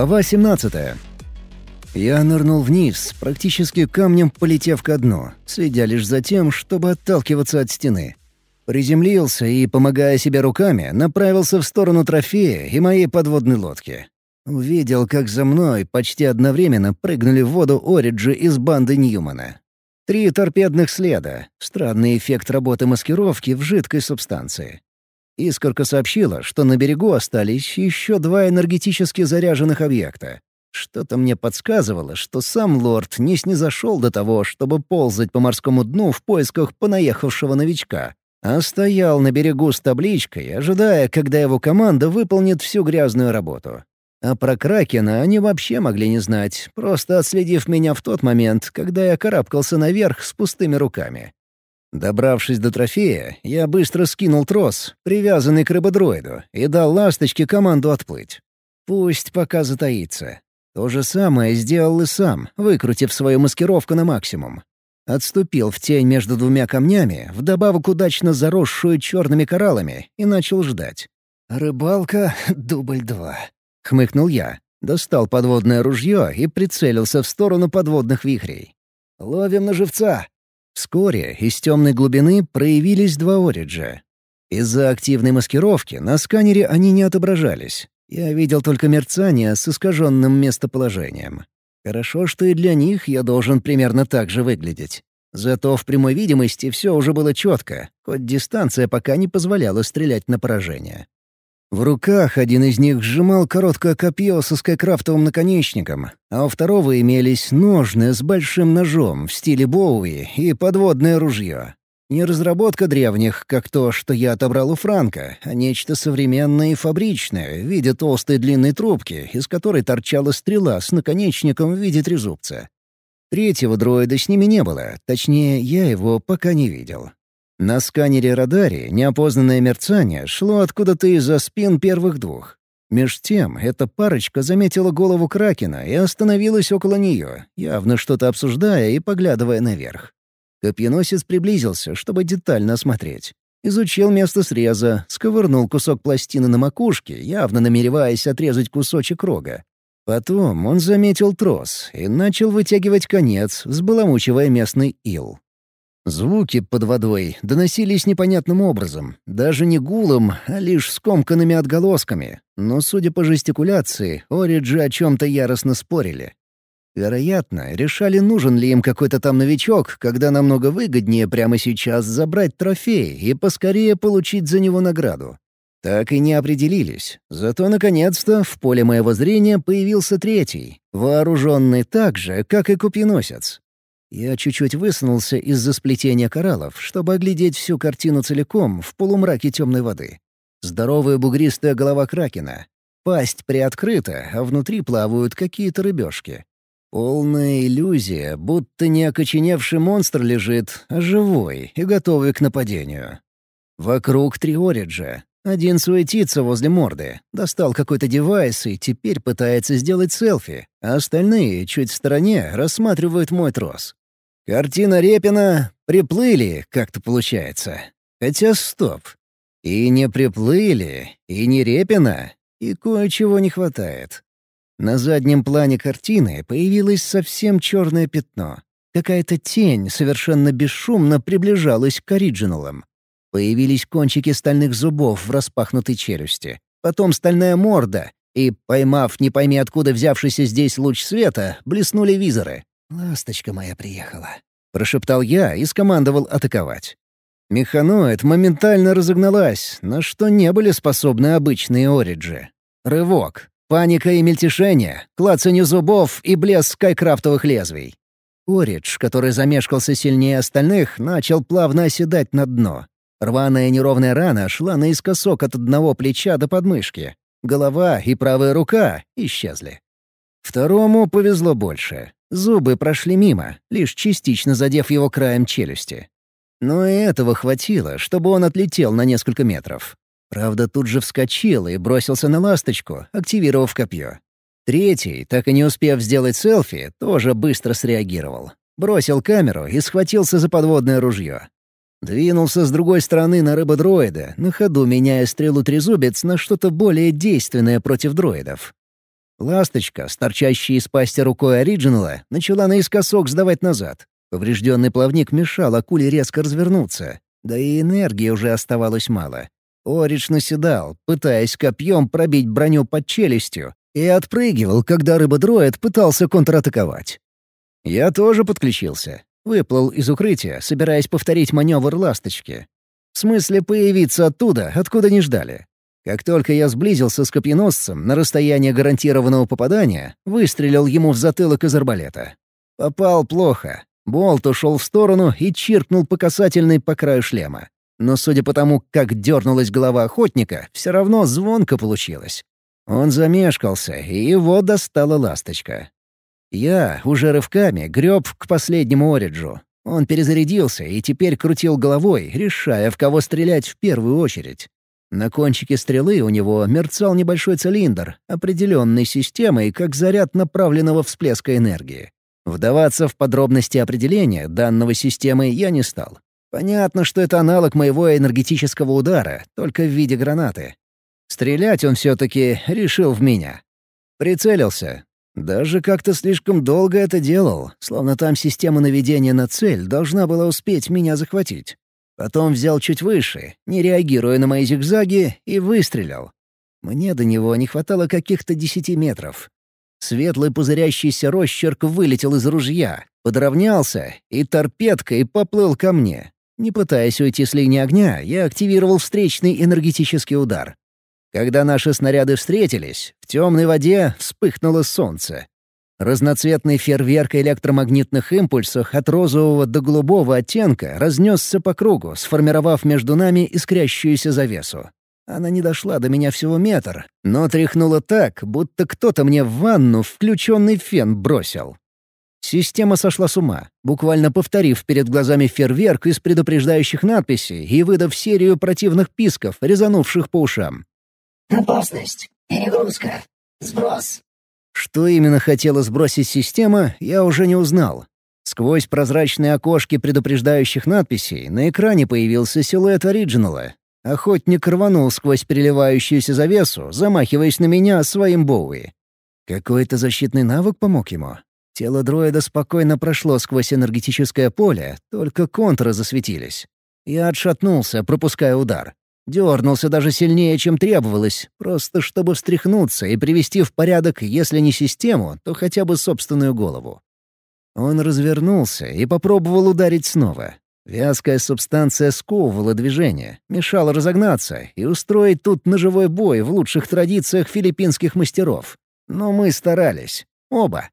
Глава 17. Я нырнул вниз, практически камнем полетев ко дну, следя лишь за тем, чтобы отталкиваться от стены. Приземлился и, помогая себе руками, направился в сторону трофея и моей подводной лодки. Увидел, как за мной почти одновременно прыгнули в воду Ориджи из банды Ньюмана. Три торпедных следа — странный эффект работы маскировки в жидкой субстанции. Искорка сообщила, что на берегу остались еще два энергетически заряженных объекта. Что-то мне подсказывало, что сам лорд не снизошел до того, чтобы ползать по морскому дну в поисках понаехавшего новичка, а стоял на берегу с табличкой, ожидая, когда его команда выполнит всю грязную работу. А про Кракена они вообще могли не знать, просто отследив меня в тот момент, когда я карабкался наверх с пустыми руками. Добравшись до трофея, я быстро скинул трос, привязанный к рыбодроиду, и дал ласточке команду отплыть. Пусть пока затаится. То же самое сделал и сам, выкрутив свою маскировку на максимум. Отступил в тень между двумя камнями, вдобавок удачно заросшую черными кораллами, и начал ждать. «Рыбалка, дубль два», — хмыкнул я. Достал подводное ружье и прицелился в сторону подводных вихрей. «Ловим на живца!» Вскоре из темной глубины проявились два ориджа. Из-за активной маскировки на сканере они не отображались. Я видел только мерцание с искаженным местоположением. Хорошо, что и для них я должен примерно так же выглядеть. Зато в прямой видимости все уже было четко, хоть дистанция пока не позволяла стрелять на поражение. В руках один из них сжимал короткое копье со скайкрафтовым наконечником, а у второго имелись ножны с большим ножом в стиле Боуи и подводное ружье. Не разработка древних, как то, что я отобрал у Франка, а нечто современное и фабричное в виде толстой длинной трубки, из которой торчала стрела с наконечником в виде трезубца. Третьего дроида с ними не было, точнее, я его пока не видел. На сканере-радаре неопознанное мерцание шло откуда-то из-за спин первых двух. Меж тем, эта парочка заметила голову Кракена и остановилась около нее, явно что-то обсуждая и поглядывая наверх. Копьеносец приблизился, чтобы детально осмотреть. Изучил место среза, сковырнул кусок пластины на макушке, явно намереваясь отрезать кусочек рога. Потом он заметил трос и начал вытягивать конец, взбаламучивая местный ил. Звуки под водой доносились непонятным образом, даже не гулом, а лишь скомканными отголосками, но, судя по жестикуляции, Ориджи о чем-то яростно спорили. Вероятно, решали, нужен ли им какой-то там новичок, когда намного выгоднее прямо сейчас забрать трофей и поскорее получить за него награду. Так и не определились. Зато, наконец-то, в поле моего зрения появился третий, вооруженный так же, как и купиносец. Я чуть-чуть высунулся из-за сплетения кораллов, чтобы оглядеть всю картину целиком в полумраке темной воды. Здоровая бугристая голова кракена. Пасть приоткрыта, а внутри плавают какие-то рыбешки. Полная иллюзия, будто не окоченевший монстр лежит, а живой и готовый к нападению. Вокруг три ориджа. Один суетится возле морды, достал какой-то девайс и теперь пытается сделать селфи, а остальные, чуть в стороне, рассматривают мой трос. Картина Репина приплыли, как-то получается. Хотя стоп. И не приплыли, и не Репина, и кое-чего не хватает. На заднем плане картины появилось совсем черное пятно. Какая-то тень совершенно бесшумно приближалась к оригиналам. Появились кончики стальных зубов в распахнутой челюсти. Потом стальная морда, и, поймав не пойми откуда взявшийся здесь луч света, блеснули визоры. «Ласточка моя приехала», — прошептал я и скомандовал атаковать. Механоид моментально разогналась, на что не были способны обычные ориджи. Рывок, паника и мельтешение, клацанье зубов и блеск скайкрафтовых лезвий. Оридж, который замешкался сильнее остальных, начал плавно оседать на дно. Рваная неровная рана шла наискосок от одного плеча до подмышки. Голова и правая рука исчезли. Второму повезло больше. Зубы прошли мимо, лишь частично задев его краем челюсти. Но и этого хватило, чтобы он отлетел на несколько метров. Правда, тут же вскочил и бросился на ласточку, активировав копье. Третий, так и не успев сделать селфи, тоже быстро среагировал. Бросил камеру и схватился за подводное ружье. Двинулся с другой стороны на рыбодроида, на ходу меняя стрелу трезубец на что-то более действенное против дроидов. Ласточка, с торчащей из пасти рукой оригинала, начала наискосок сдавать назад. Поврежденный плавник мешал акуле резко развернуться. Да и энергии уже оставалось мало. Оридж наседал, пытаясь копьем пробить броню под челюстью, и отпрыгивал, когда рыба-дроид пытался контратаковать. Я тоже подключился. Выплыл из укрытия, собираясь повторить маневр ласточки. В смысле появиться оттуда, откуда не ждали. Как только я сблизился с копьеносцем на расстояние гарантированного попадания, выстрелил ему в затылок из арбалета. Попал плохо. Болт ушел в сторону и чиркнул по касательной по краю шлема. Но судя по тому, как дернулась голова охотника, все равно звонко получилось. Он замешкался, и его достала ласточка. Я, уже рывками, греб к последнему Ориджу. Он перезарядился и теперь крутил головой, решая, в кого стрелять в первую очередь. На кончике стрелы у него мерцал небольшой цилиндр, определенный системой как заряд направленного всплеска энергии. Вдаваться в подробности определения данного системы я не стал. Понятно, что это аналог моего энергетического удара, только в виде гранаты. Стрелять он все-таки решил в меня. Прицелился. Даже как-то слишком долго это делал, словно там система наведения на цель должна была успеть меня захватить. Потом взял чуть выше, не реагируя на мои зигзаги, и выстрелил. Мне до него не хватало каких-то десяти метров. Светлый пузырящийся росчерк вылетел из ружья, подровнялся и торпедкой поплыл ко мне. Не пытаясь уйти с линии огня, я активировал встречный энергетический удар. Когда наши снаряды встретились, в темной воде вспыхнуло солнце. Разноцветный фейерверк электромагнитных импульсов от розового до голубого оттенка разнесся по кругу, сформировав между нами искрящуюся завесу. Она не дошла до меня всего метр, но тряхнула так, будто кто-то мне в ванну включенный фен бросил. Система сошла с ума, буквально повторив перед глазами фейерверк из предупреждающих надписей и выдав серию противных писков, резанувших по ушам. «Опасность! Перегрузка! Сброс! Что именно хотела сбросить система, я уже не узнал. Сквозь прозрачные окошки предупреждающих надписей на экране появился силуэт оригинала. Охотник рванул сквозь переливающуюся завесу, замахиваясь на меня своим Боуи. Какой-то защитный навык помог ему. Тело дроида спокойно прошло сквозь энергетическое поле, только контуры засветились. Я отшатнулся, пропуская удар. Дернулся даже сильнее, чем требовалось, просто чтобы встряхнуться и привести в порядок, если не систему, то хотя бы собственную голову. Он развернулся и попробовал ударить снова. Вязкая субстанция сковывала движение, мешала разогнаться и устроить тут ножевой бой в лучших традициях филиппинских мастеров. Но мы старались. Оба.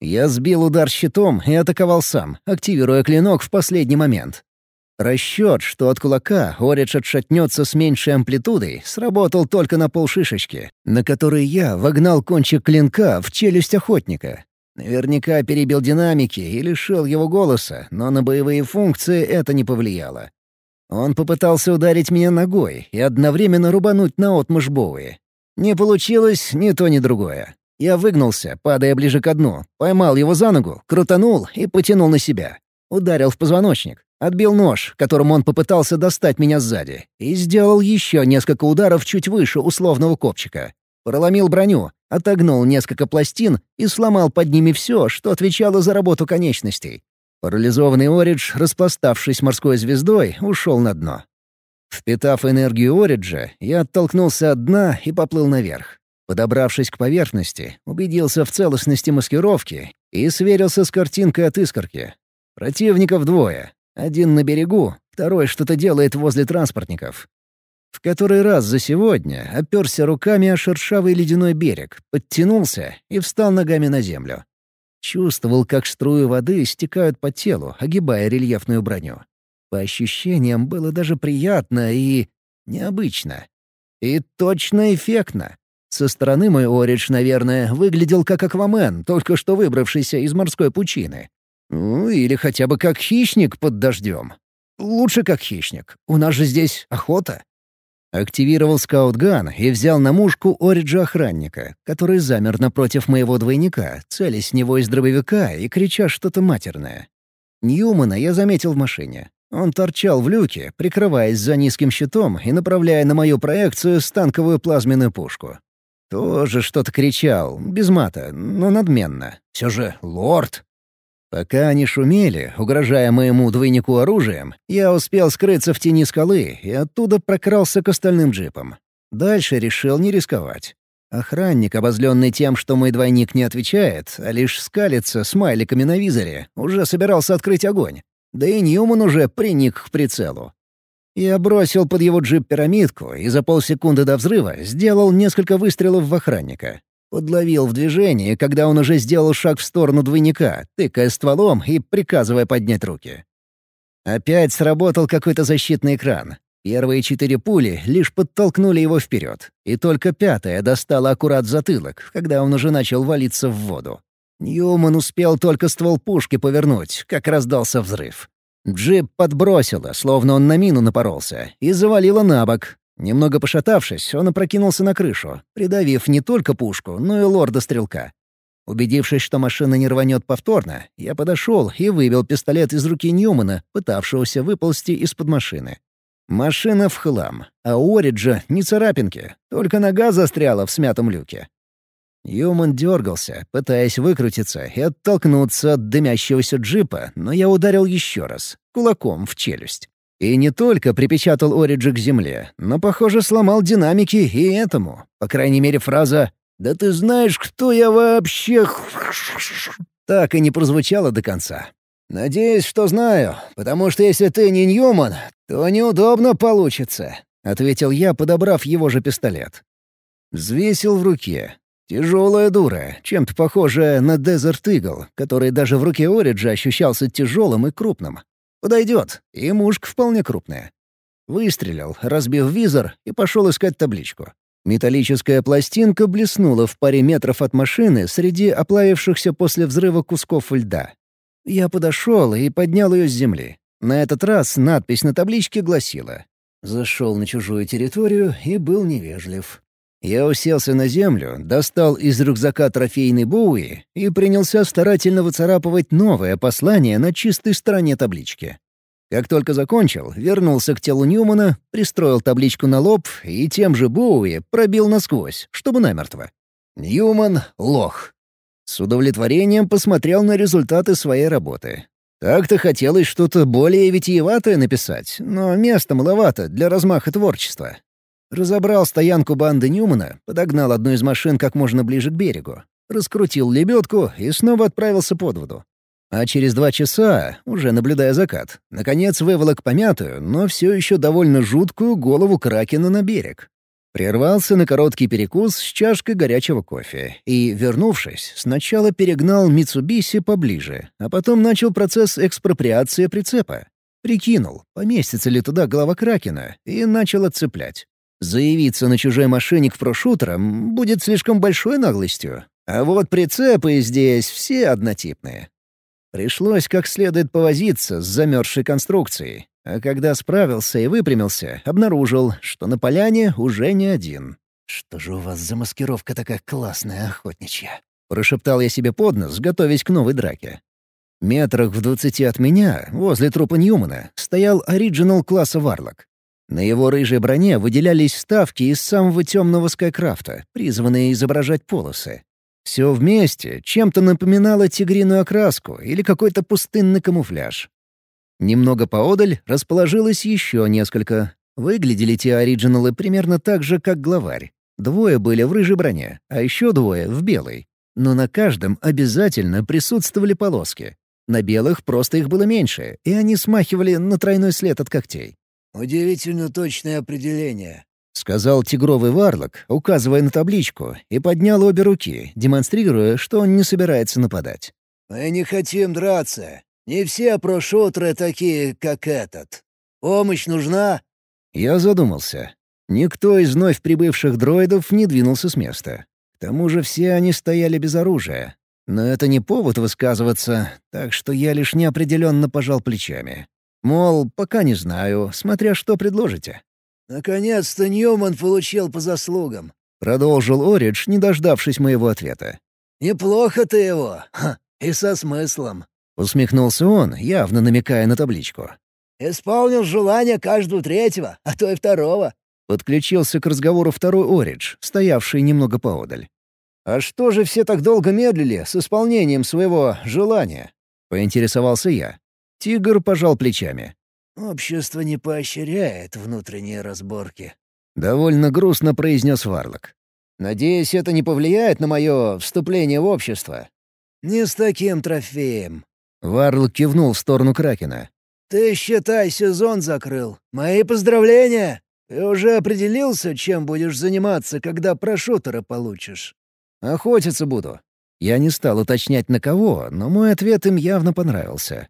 Я сбил удар щитом и атаковал сам, активируя клинок в последний момент. Расчет, что от кулака Оридж отшатнется с меньшей амплитудой, сработал только на полшишечки, на которой я вогнал кончик клинка в челюсть охотника. Наверняка перебил динамики и лишил его голоса, но на боевые функции это не повлияло. Он попытался ударить меня ногой и одновременно рубануть на отмышь Боуи. Не получилось ни то, ни другое. Я выгнулся, падая ближе к дну, поймал его за ногу, крутанул и потянул на себя. Ударил в позвоночник. Отбил нож, которым он попытался достать меня сзади, и сделал еще несколько ударов чуть выше условного копчика. Проломил броню, отогнул несколько пластин и сломал под ними все, что отвечало за работу конечностей. Парализованный Оридж, распластавшись морской звездой, ушел на дно. Впитав энергию Ориджа, я оттолкнулся от дна и поплыл наверх. Подобравшись к поверхности, убедился в целостности маскировки и сверился с картинкой от искорки. Противников двое, один на берегу, второй что-то делает возле транспортников. В который раз за сегодня оперся руками о шершавый ледяной берег, подтянулся и встал ногами на землю. Чувствовал, как струи воды стекают по телу, огибая рельефную броню. По ощущениям было даже приятно и... необычно. И точно эффектно. Со стороны мой Оридж, наверное, выглядел как Аквамен, только что выбравшийся из морской пучины. Ну, или хотя бы как хищник под дождем. Лучше как хищник. У нас же здесь охота. Активировал скаутган и взял на мушку Ориджа охранника, который замер напротив моего двойника, целясь с него из дробовика и крича что-то матерное. Ньюмана я заметил в машине. Он торчал в люке, прикрываясь за низким щитом и направляя на мою проекцию станковую плазменную пушку. Тоже что-то кричал, без мата, но надменно. Все же лорд. Пока они шумели, угрожая моему двойнику оружием, я успел скрыться в тени скалы и оттуда прокрался к остальным джипам. Дальше решил не рисковать. Охранник, обозленный тем, что мой двойник не отвечает, а лишь скалится смайликами на визоре, уже собирался открыть огонь. Да и Ньюман уже приник к прицелу. Я бросил под его джип пирамидку и за полсекунды до взрыва сделал несколько выстрелов в охранника. Подловил в движении, когда он уже сделал шаг в сторону двойника, тыкая стволом и приказывая поднять руки. Опять сработал какой-то защитный экран. Первые четыре пули лишь подтолкнули его вперед, и только пятая достала аккурат затылок, когда он уже начал валиться в воду. Ньюман успел только ствол пушки повернуть, как раздался взрыв. Джип подбросило, словно он на мину напоролся, и завалило на бок. Немного пошатавшись, он опрокинулся на крышу, придавив не только пушку, но и лорда-стрелка. Убедившись, что машина не рванет повторно, я подошел и вывел пистолет из руки Ньюмана, пытавшегося выползти из-под машины. Машина в хлам, а у Ориджа не царапинки, только нога застряла в смятом люке. Юман дергался, пытаясь выкрутиться и оттолкнуться от дымящегося джипа, но я ударил еще раз, кулаком в челюсть. И не только припечатал Ориджа к земле, но, похоже, сломал динамики и этому. По крайней мере, фраза «Да ты знаешь, кто я вообще...» так и не прозвучала до конца. «Надеюсь, что знаю, потому что если ты не Ньюман, то неудобно получится», — ответил я, подобрав его же пистолет. Взвесил в руке, Тяжелая дура, чем-то похожая на Desert Eagle, который даже в руке Ориджа ощущался тяжелым и крупным. Подойдет, и мушка вполне крупная. Выстрелил, разбив визор, и пошел искать табличку. Металлическая пластинка блеснула в паре метров от машины среди оплавившихся после взрыва кусков льда. Я подошел и поднял ее с земли. На этот раз надпись на табличке гласила «Зашел на чужую территорию и был невежлив». Я уселся на землю, достал из рюкзака трофейный Боуи и принялся старательно выцарапывать новое послание на чистой стороне таблички. Как только закончил, вернулся к телу Ньюмана, пристроил табличку на лоб и тем же Боуи пробил насквозь, чтобы намертво. Ньюман — лох. С удовлетворением посмотрел на результаты своей работы. Так-то хотелось что-то более витиеватое написать, но места маловато для размаха творчества. Разобрал стоянку банды Ньюмана, подогнал одну из машин как можно ближе к берегу, раскрутил лебедку и снова отправился под воду. А через два часа, уже наблюдая закат, наконец выволок помятую, но все еще довольно жуткую голову Кракена на берег. Прервался на короткий перекус с чашкой горячего кофе и, вернувшись, сначала перегнал Митсубиси поближе, а потом начал процесс экспроприации прицепа. Прикинул, поместится ли туда голова Кракена, и начал отцеплять. Заявиться на чужой машине к прошутерам будет слишком большой наглостью. А вот прицепы здесь все однотипные. Пришлось как следует повозиться с замерзшей конструкцией. А когда справился и выпрямился, обнаружил, что на поляне уже не один. «Что же у вас за маскировка такая классная, охотничья?» Прошептал я себе под нос, готовясь к новой драке. Метрах в двадцати от меня, возле трупа Ньюмана, стоял оригинал класса Варлок. На его рыжей броне выделялись вставки из самого темного скайкрафта, призванные изображать полосы. Все вместе чем-то напоминало тигриную окраску или какой-то пустынный камуфляж. Немного поодаль расположилось еще несколько. Выглядели те оригиналы примерно так же, как главарь. Двое были в рыжей броне, а еще двое — в белой. Но на каждом обязательно присутствовали полоски. На белых просто их было меньше, и они смахивали на тройной след от когтей. «Удивительно точное определение», — сказал тигровый варлок, указывая на табличку, и поднял обе руки, демонстрируя, что он не собирается нападать. «Мы не хотим драться. Не все прошутеры такие, как этот. Помощь нужна?» Я задумался. Никто из вновь прибывших дроидов не двинулся с места. К тому же все они стояли без оружия. Но это не повод высказываться, так что я лишь неопределенно пожал плечами. Мол, пока не знаю, смотря что предложите. «Наконец-то Ньюман получил по заслугам», — продолжил Оридж, не дождавшись моего ответа. «Неплохо ты его. Ха, и со смыслом». Усмехнулся он, явно намекая на табличку. «Исполнил желание каждого третьего, а то и второго». Подключился к разговору второй Оридж, стоявший немного поодаль. «А что же все так долго медлили с исполнением своего желания?» — поинтересовался я. Тигр пожал плечами. «Общество не поощряет внутренние разборки», — довольно грустно произнес Варлок. «Надеюсь, это не повлияет на мое вступление в общество?» «Не с таким трофеем». Варлок кивнул в сторону Кракена. «Ты, считай, сезон закрыл. Мои поздравления! Ты уже определился, чем будешь заниматься, когда прошутера получишь?» Охотиться буду. Я не стал уточнять на кого, но мой ответ им явно понравился.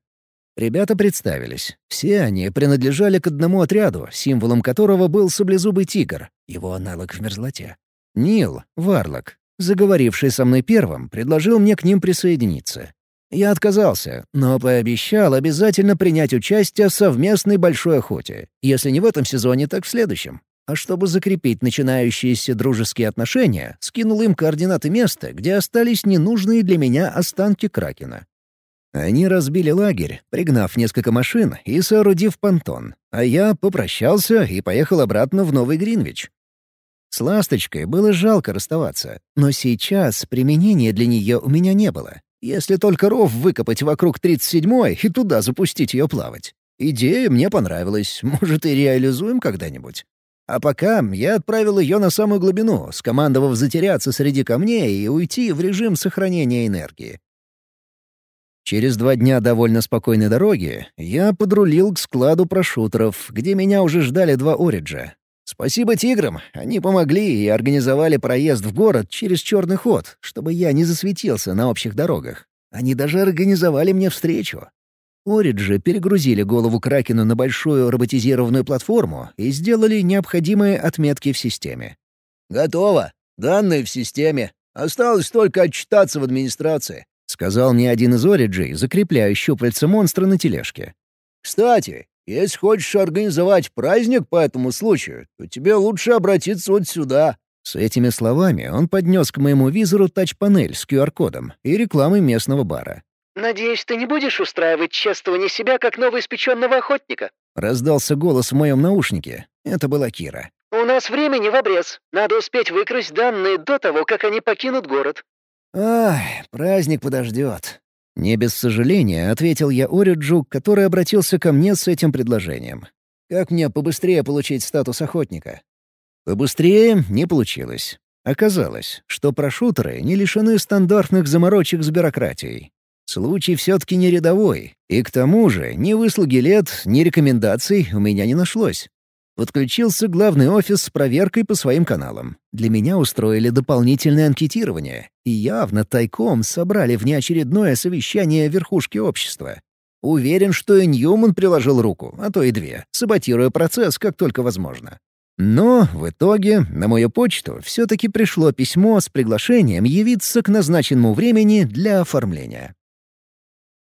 Ребята представились. Все они принадлежали к одному отряду, символом которого был саблезубый тигр, его аналог в мерзлоте. Нил, Варлок, заговоривший со мной первым, предложил мне к ним присоединиться. Я отказался, но пообещал обязательно принять участие в совместной большой охоте, если не в этом сезоне, так в следующем а чтобы закрепить начинающиеся дружеские отношения, скинул им координаты места, где остались ненужные для меня останки Кракена. Они разбили лагерь, пригнав несколько машин и соорудив понтон, а я попрощался и поехал обратно в Новый Гринвич. С «Ласточкой» было жалко расставаться, но сейчас применения для нее у меня не было, если только ров выкопать вокруг 37-й и туда запустить ее плавать. Идея мне понравилась, может, и реализуем когда-нибудь. А пока я отправил ее на самую глубину, скомандовав затеряться среди камней и уйти в режим сохранения энергии. Через два дня довольно спокойной дороги я подрулил к складу прошутеров, где меня уже ждали два Ориджа. Спасибо тиграм, они помогли и организовали проезд в город через черный ход, чтобы я не засветился на общих дорогах. Они даже организовали мне встречу. Ориджи перегрузили голову Кракена на большую роботизированную платформу и сделали необходимые отметки в системе. «Готово. Данные в системе. Осталось только отчитаться в администрации», — сказал мне один из Ориджей, закрепляя щупальца монстра на тележке. «Кстати, если хочешь организовать праздник по этому случаю, то тебе лучше обратиться вот сюда». С этими словами он поднес к моему визору тач-панель с QR-кодом и рекламой местного бара. «Надеюсь, ты не будешь устраивать чествование себя как новоиспеченного охотника?» Раздался голос в моем наушнике. Это была Кира. «У нас времени в обрез. Надо успеть выкрасть данные до того, как они покинут город». «Ай, праздник подождет». Не без сожаления ответил я Ориджу, который обратился ко мне с этим предложением. «Как мне побыстрее получить статус охотника?» Побыстрее не получилось. Оказалось, что прошутеры не лишены стандартных заморочек с бюрократией. Случай все-таки не рядовой, и к тому же ни выслуги лет, ни рекомендаций у меня не нашлось. Подключился главный офис с проверкой по своим каналам. Для меня устроили дополнительное анкетирование и явно тайком собрали внеочередное совещание верхушки общества. Уверен, что и Ньюман приложил руку, а то и две, саботируя процесс как только возможно. Но в итоге на мою почту все-таки пришло письмо с приглашением явиться к назначенному времени для оформления.